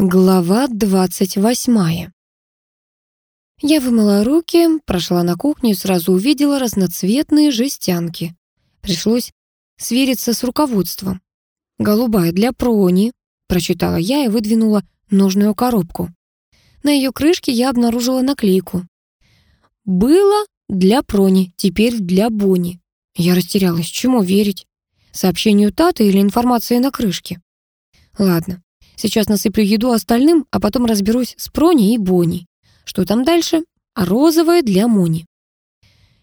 Глава двадцать восьмая. Я вымыла руки, прошла на кухню и сразу увидела разноцветные жестянки. Пришлось свериться с руководством. «Голубая для прони», — прочитала я и выдвинула нужную коробку. На ее крышке я обнаружила наклейку. «Было для прони, теперь для Бони». Я растерялась, чему верить? Сообщению Таты или информации на крышке? Ладно, Сейчас насыплю еду остальным, а потом разберусь с Прони и Бонни. Что там дальше? А розовое для Мони.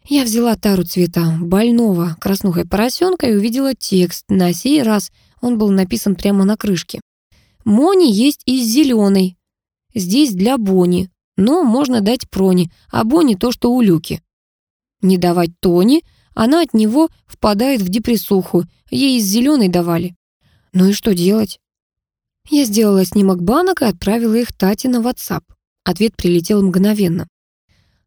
Я взяла тару цвета больного краснухой поросенка и увидела текст. На сей раз он был написан прямо на крышке. Мони есть из зеленой. Здесь для Бонни, но можно дать Прони, а Бонни то, что у Люки. Не давать Тони, она от него впадает в депрессуху, ей из зеленой давали. Ну и что делать? Я сделала снимок банок и отправила их Тате на WhatsApp. Ответ прилетел мгновенно.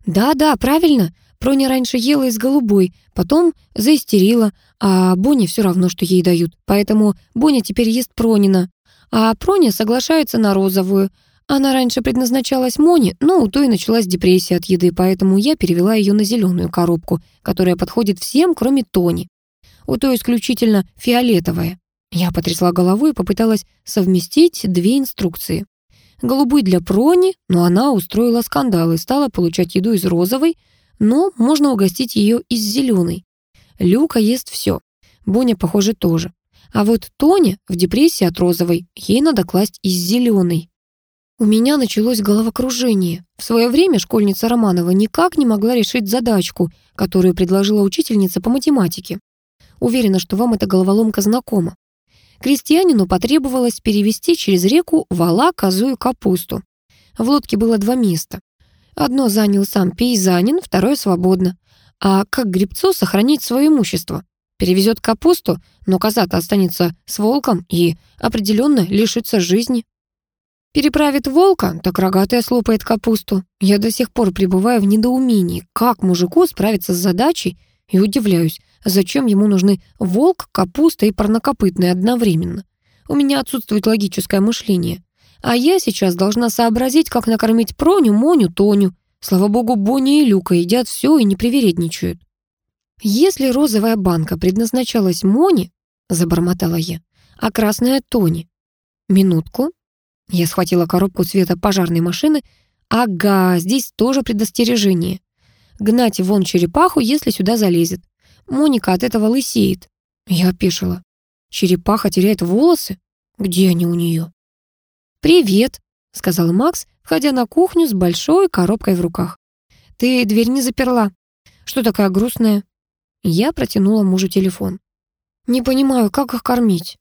«Да-да, правильно. Проня раньше ела из голубой, потом заистерила, а Боне все равно, что ей дают. Поэтому Боня теперь ест Пронина. А Проня соглашается на розовую. Она раньше предназначалась Моне, но у той началась депрессия от еды, поэтому я перевела ее на зеленую коробку, которая подходит всем, кроме Тони. У той исключительно фиолетовая. Я потрясла головой и попыталась совместить две инструкции. Голубой для Прони, но она устроила скандал и стала получать еду из розовой, но можно угостить ее из зеленой. Люка ест все. Боня, похоже, тоже. А вот Тоня в депрессии от розовой, ей надо класть из зеленой. У меня началось головокружение. В свое время школьница Романова никак не могла решить задачку, которую предложила учительница по математике. Уверена, что вам эта головоломка знакома. Крестьянину потребовалось перевести через реку вала, козу и капусту. В лодке было два места. Одно занял сам пейзанин, второе свободно. А как гребцу сохранить свое имущество? Перевезет капусту, но коза-то останется с волком и определенно лишится жизни. Переправит волка, так рогатая слопает капусту. Я до сих пор пребываю в недоумении, как мужику справиться с задачей, и удивляюсь, Зачем ему нужны волк, капуста и парнокопытный одновременно? У меня отсутствует логическое мышление. А я сейчас должна сообразить, как накормить Проню, Моню, Тоню. Слава богу, Бонни и Люка едят все и не привередничают. Если розовая банка предназначалась Моне, забормотала я, а красная Тони. Минутку. Я схватила коробку цвета пожарной машины. Ага, здесь тоже предостережение. Гнать вон черепаху, если сюда залезет. Моника от этого лысеет. Я опешила. Черепаха теряет волосы? Где они у нее? «Привет», — сказал Макс, входя на кухню с большой коробкой в руках. «Ты дверь не заперла. Что такая грустная?» Я протянула мужу телефон. «Не понимаю, как их кормить?»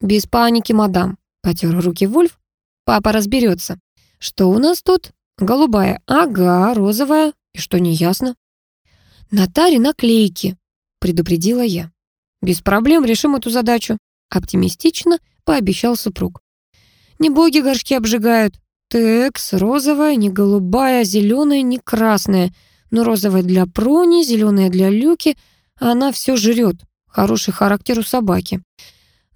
«Без паники, мадам», — потер руки Вульф. «Папа разберется. Что у нас тут? Голубая. Ага, розовая. И что, не ясно?» «На таре наклейки», предупредила я. «Без проблем решим эту задачу», — оптимистично пообещал супруг. «Не боги горшки обжигают. Текс, розовая, не голубая, зеленая, не красная. Но розовая для прони, зеленая для люки, а она все жрет. Хороший характер у собаки.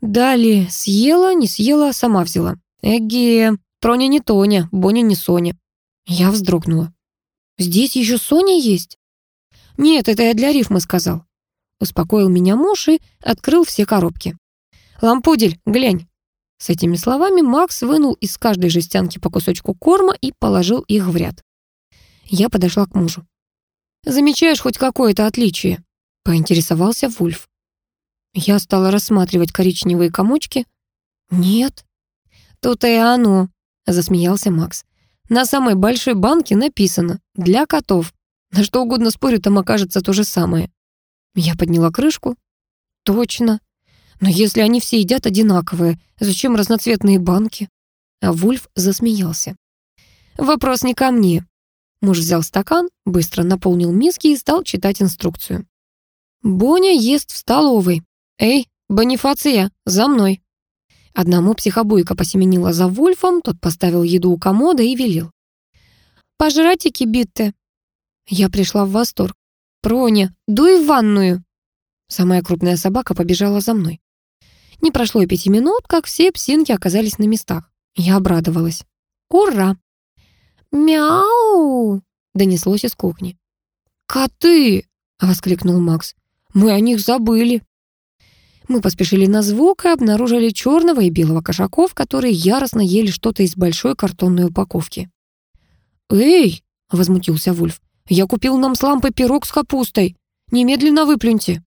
Далее съела, не съела, сама взяла. Эге, проня не Тоня, Боня не Соня. Я вздрогнула. «Здесь еще Соня есть?» «Нет, это я для рифмы сказал. Успокоил меня муж и открыл все коробки. «Лампудель, глянь!» С этими словами Макс вынул из каждой жестянки по кусочку корма и положил их в ряд. Я подошла к мужу. «Замечаешь хоть какое-то отличие?» — поинтересовался Вульф. Я стала рассматривать коричневые комочки. «Нет». «То-то и оно», — засмеялся Макс. «На самой большой банке написано «для котов». На что угодно спорю, там окажется то же самое». Я подняла крышку. Точно. Но если они все едят одинаковые, зачем разноцветные банки? А Вульф засмеялся. Вопрос не ко мне. Муж взял стакан, быстро наполнил миски и стал читать инструкцию. «Боня ест в столовой. Эй, Бонифация, за мной!» Одному психобуйка посеменила за Вульфом, тот поставил еду у комода и велел. «Пожратики, Битте!» Я пришла в восторг. «Проня, дуй в ванную!» Самая крупная собака побежала за мной. Не прошло и пяти минут, как все псинки оказались на местах. Я обрадовалась. «Ура!» «Мяу!» — донеслось из кухни. «Коты!» — воскликнул Макс. «Мы о них забыли!» Мы поспешили на звук и обнаружили черного и белого кошаков, которые яростно ели что-то из большой картонной упаковки. «Эй!» — возмутился Вульф. «Я купил нам с лампой пирог с капустой. Немедленно выплюньте».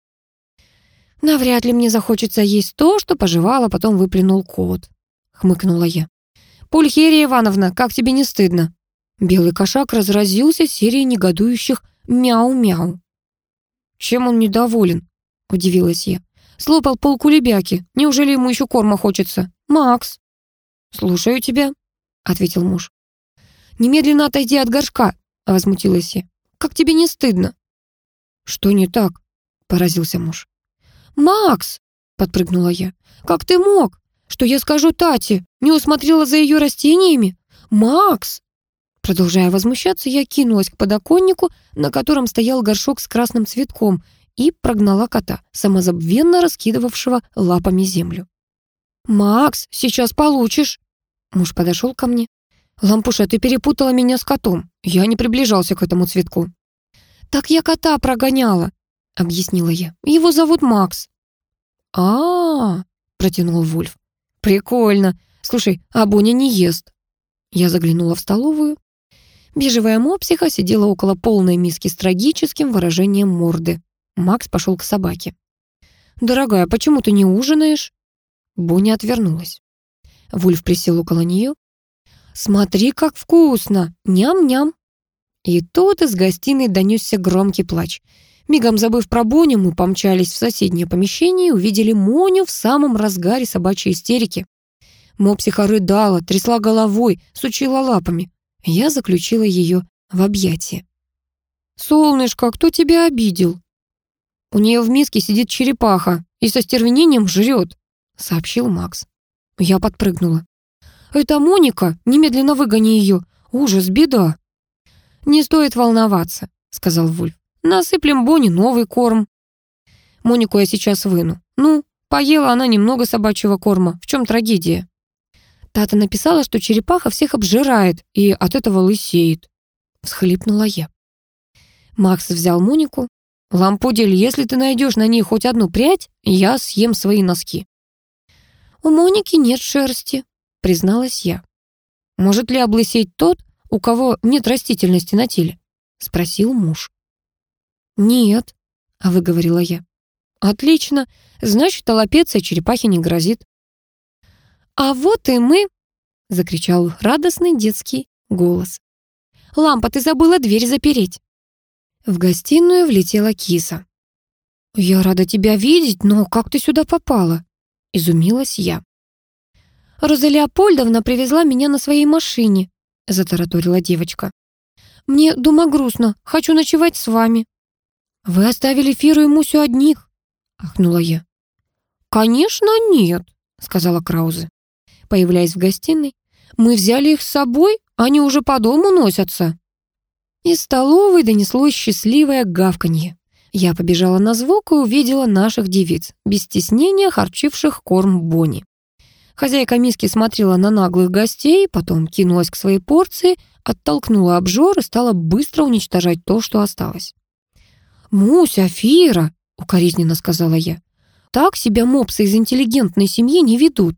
«Навряд ли мне захочется есть то, что пожевала, потом выплюнул кот», — хмыкнула я. «Пульхерия Ивановна, как тебе не стыдно?» Белый кошак разразился серией негодующих «мяу-мяу». «Чем он недоволен?» — удивилась я. «Слопал полкулебяки. Неужели ему еще корма хочется? Макс!» «Слушаю тебя», — ответил муж. «Немедленно отойди от горшка», — возмутилась я. «Как тебе не стыдно?» «Что не так?» — поразился муж. «Макс!» — подпрыгнула я. «Как ты мог? Что я скажу Тате? Не усмотрела за ее растениями? Макс!» Продолжая возмущаться, я кинулась к подоконнику, на котором стоял горшок с красным цветком, и прогнала кота, самозабвенно раскидывавшего лапами землю. «Макс, сейчас получишь!» Муж подошел ко мне. «Лампуша, ты перепутала меня с котом. Я не приближался к этому цветку». «Так я кота прогоняла», — объяснила я. «Его зовут Макс». «А-а-а», протянул Вульф. «Прикольно. Слушай, а Боня не ест». Я заглянула в столовую. Бежевая мопсиха сидела около полной миски с трагическим выражением морды. Макс пошел к собаке. «Дорогая, почему ты не ужинаешь?» Боня отвернулась. Вульф присел около нее. «Смотри, как вкусно! Ням-ням!» И тут из гостиной донесся громкий плач. Мигом забыв про Боню, мы помчались в соседнее помещение и увидели Моню в самом разгаре собачьей истерики. Мопсиха рыдала, трясла головой, сучила лапами. Я заключила ее в объятия. «Солнышко, кто тебя обидел?» «У нее в миске сидит черепаха и со стервенением жрет», — сообщил Макс. Я подпрыгнула. «Это Моника, немедленно выгони ее. Ужас, беда». «Не стоит волноваться», — сказал Вульф. «Насыплем Бонни новый корм». «Монику я сейчас выну. Ну, поела она немного собачьего корма. В чем трагедия?» Тата написала, что черепаха всех обжирает и от этого лысеет. Всхлипнула я. Макс взял Монику. «Лампудель, если ты найдешь на ней хоть одну прядь, я съем свои носки». «У Моники нет шерсти», — призналась я. «Может ли облысеть тот, у кого нет растительности на теле?» — спросил муж. «Нет», — выговорила я. «Отлично, значит, аллопеция черепахи не грозит. «А вот и мы!» — закричал радостный детский голос. «Лампа, ты забыла дверь запереть!» В гостиную влетела киса. «Я рада тебя видеть, но как ты сюда попала?» — изумилась я. «Роза Леопольдовна привезла меня на своей машине», — затараторила девочка. «Мне дома грустно, хочу ночевать с вами». «Вы оставили Фиру и Мусю одних?» — ахнула я. «Конечно нет», — сказала Краузе появляясь в гостиной. «Мы взяли их с собой, они уже по дому носятся». Из столовой донеслось счастливое гавканье. Я побежала на звук и увидела наших девиц, без стеснения харчивших корм Бонни. Хозяйка миски смотрела на наглых гостей, потом кинулась к своей порции, оттолкнула обжор и стала быстро уничтожать то, что осталось. «Муся, Фира!» — укоризненно сказала я. «Так себя мопсы из интеллигентной семьи не ведут».